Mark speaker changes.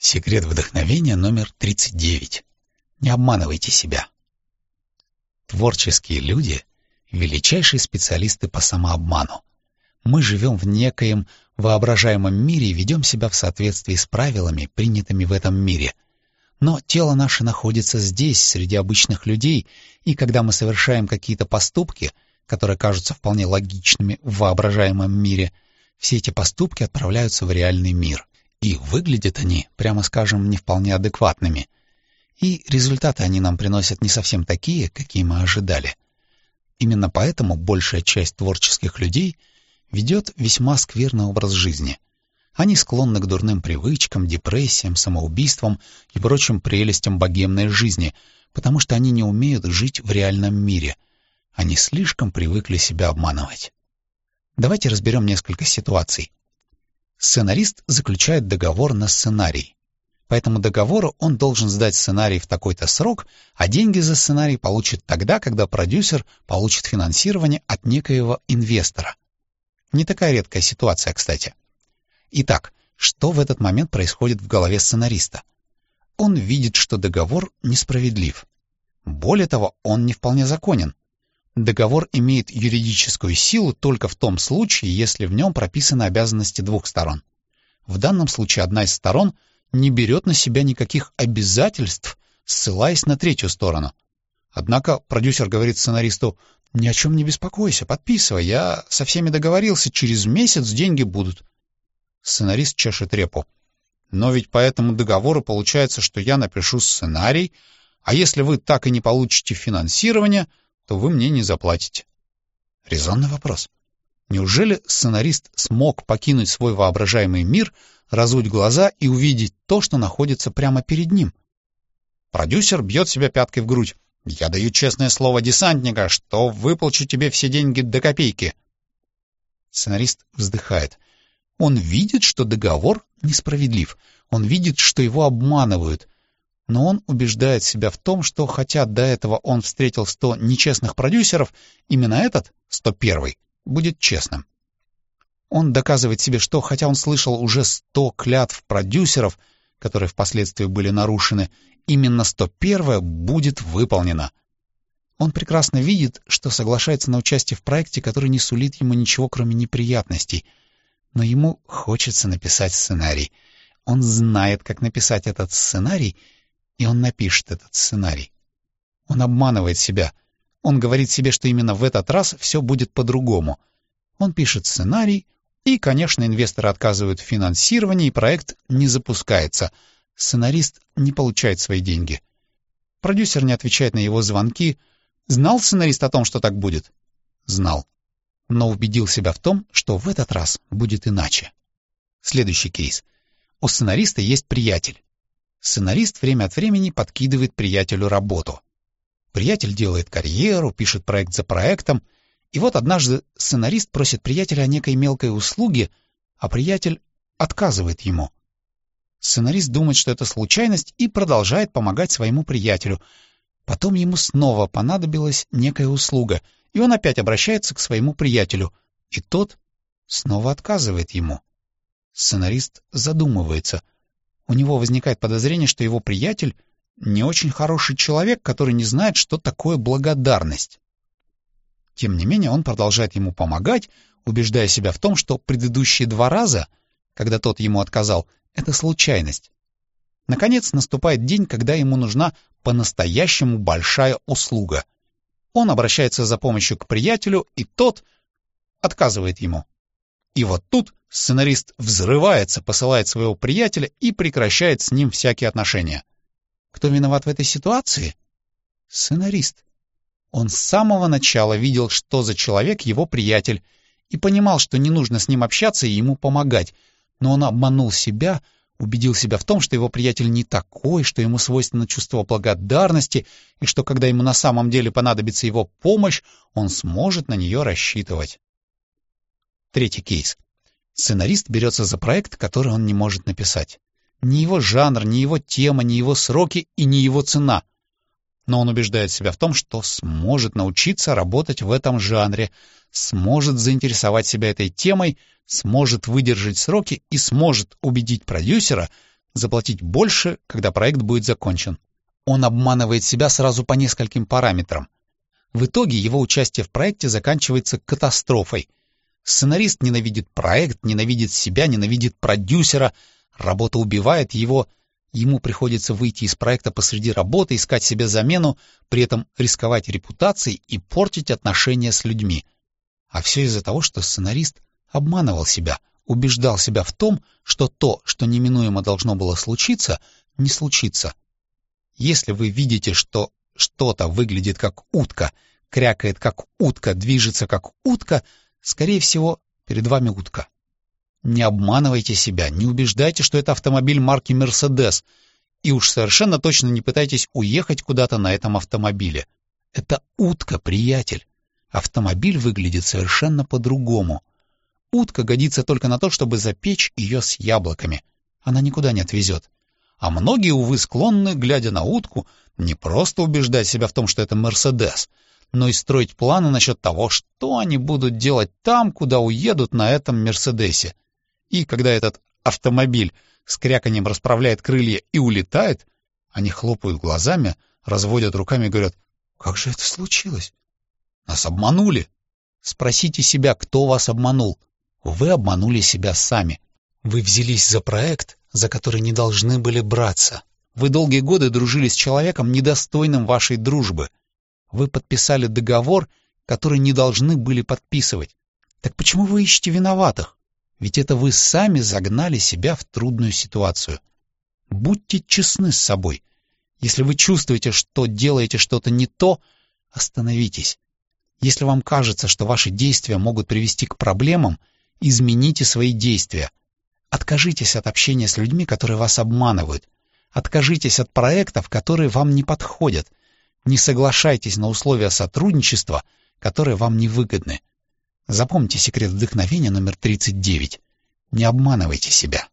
Speaker 1: Секрет вдохновения номер 39. Не обманывайте себя. Творческие люди — величайшие специалисты по самообману. Мы живем в некоем воображаемом мире и ведем себя в соответствии с правилами, принятыми в этом мире. Но тело наше находится здесь, среди обычных людей, и когда мы совершаем какие-то поступки, которые кажутся вполне логичными в воображаемом мире, все эти поступки отправляются в реальный мир. И выглядят они, прямо скажем, не вполне адекватными. И результаты они нам приносят не совсем такие, какие мы ожидали. Именно поэтому большая часть творческих людей ведет весьма скверный образ жизни. Они склонны к дурным привычкам, депрессиям, самоубийствам и прочим прелестям богемной жизни, потому что они не умеют жить в реальном мире. Они слишком привыкли себя обманывать. Давайте разберем несколько ситуаций. Сценарист заключает договор на сценарий. По этому договору он должен сдать сценарий в такой-то срок, а деньги за сценарий получит тогда, когда продюсер получит финансирование от некоего инвестора. Не такая редкая ситуация, кстати. Итак, что в этот момент происходит в голове сценариста? Он видит, что договор несправедлив. Более того, он не вполне законен. Договор имеет юридическую силу только в том случае, если в нем прописаны обязанности двух сторон. В данном случае одна из сторон не берет на себя никаких обязательств, ссылаясь на третью сторону. Однако продюсер говорит сценаристу, «Ни о чем не беспокойся, подписывай, я со всеми договорился, через месяц деньги будут». Сценарист чешет репу. «Но ведь по этому договору получается, что я напишу сценарий, а если вы так и не получите финансирование, то вы мне не заплатите. Резонный вопрос. Неужели сценарист смог покинуть свой воображаемый мир, разуть глаза и увидеть то, что находится прямо перед ним? Продюсер бьет себя пяткой в грудь. «Я даю честное слово десантника, что выплачу тебе все деньги до копейки». Сценарист вздыхает. Он видит, что договор несправедлив. Он видит, что его обманывают но он убеждает себя в том, что хотя до этого он встретил сто нечестных продюсеров, именно этот, 101 будет честным. Он доказывает себе, что хотя он слышал уже сто клятв продюсеров, которые впоследствии были нарушены, именно 101 будет выполнено. Он прекрасно видит, что соглашается на участие в проекте, который не сулит ему ничего, кроме неприятностей. Но ему хочется написать сценарий. Он знает, как написать этот сценарий — и он напишет этот сценарий. Он обманывает себя. Он говорит себе, что именно в этот раз все будет по-другому. Он пишет сценарий, и, конечно, инвесторы отказывают в финансировании, и проект не запускается. Сценарист не получает свои деньги. Продюсер не отвечает на его звонки. Знал сценарист о том, что так будет? Знал. Но убедил себя в том, что в этот раз будет иначе. Следующий кейс. У сценариста есть приятель. Сценарист время от времени подкидывает приятелю работу. Приятель делает карьеру, пишет проект за проектом, и вот однажды сценарист просит приятеля о некой мелкой услуге, а приятель отказывает ему. Сценарист думает, что это случайность, и продолжает помогать своему приятелю. Потом ему снова понадобилась некая услуга, и он опять обращается к своему приятелю, и тот снова отказывает ему. Сценарист задумывается — у него возникает подозрение, что его приятель не очень хороший человек, который не знает, что такое благодарность. Тем не менее, он продолжает ему помогать, убеждая себя в том, что предыдущие два раза, когда тот ему отказал, это случайность. Наконец наступает день, когда ему нужна по-настоящему большая услуга. Он обращается за помощью к приятелю, и тот отказывает ему. И вот тут сценарист взрывается, посылает своего приятеля и прекращает с ним всякие отношения. Кто виноват в этой ситуации? Сценарист. Он с самого начала видел, что за человек его приятель, и понимал, что не нужно с ним общаться и ему помогать, но он обманул себя, убедил себя в том, что его приятель не такой, что ему свойственно чувство благодарности, и что когда ему на самом деле понадобится его помощь, он сможет на нее рассчитывать. Третий кейс. Сценарист берется за проект, который он не может написать. Ни его жанр, ни его тема, ни его сроки и ни его цена. Но он убеждает себя в том, что сможет научиться работать в этом жанре, сможет заинтересовать себя этой темой, сможет выдержать сроки и сможет убедить продюсера, заплатить больше, когда проект будет закончен. Он обманывает себя сразу по нескольким параметрам. В итоге его участие в проекте заканчивается катастрофой. Сценарист ненавидит проект, ненавидит себя, ненавидит продюсера, работа убивает его, ему приходится выйти из проекта посреди работы, искать себе замену, при этом рисковать репутацией и портить отношения с людьми. А все из-за того, что сценарист обманывал себя, убеждал себя в том, что то, что неминуемо должно было случиться, не случится. Если вы видите, что что-то выглядит как утка, крякает как утка, движется как утка, скорее всего, перед вами утка. Не обманывайте себя, не убеждайте, что это автомобиль марки «Мерседес», и уж совершенно точно не пытайтесь уехать куда-то на этом автомобиле. Это утка, приятель. Автомобиль выглядит совершенно по-другому. Утка годится только на то, чтобы запечь ее с яблоками. Она никуда не отвезет. А многие, увы, склонны, глядя на утку, не просто убеждать себя в том, что это Мерседес, но и строить планы насчет того, что они будут делать там, куда уедут на этом Мерседесе. И когда этот автомобиль с кряканьем расправляет крылья и улетает, они хлопают глазами, разводят руками и говорят, «Как же это случилось? Нас обманули!» Спросите себя, кто вас обманул. Вы обманули себя сами. Вы взялись за проект, за который не должны были браться. Вы долгие годы дружили с человеком, недостойным вашей дружбы. Вы подписали договор, который не должны были подписывать. Так почему вы ищете виноватых? Ведь это вы сами загнали себя в трудную ситуацию. Будьте честны с собой. Если вы чувствуете, что делаете что-то не то, остановитесь. Если вам кажется, что ваши действия могут привести к проблемам, измените свои действия. Откажитесь от общения с людьми, которые вас обманывают. Откажитесь от проектов, которые вам не подходят. Не соглашайтесь на условия сотрудничества, которые вам не выгодны. Запомните секрет вдохновения номер 39. Не обманывайте себя.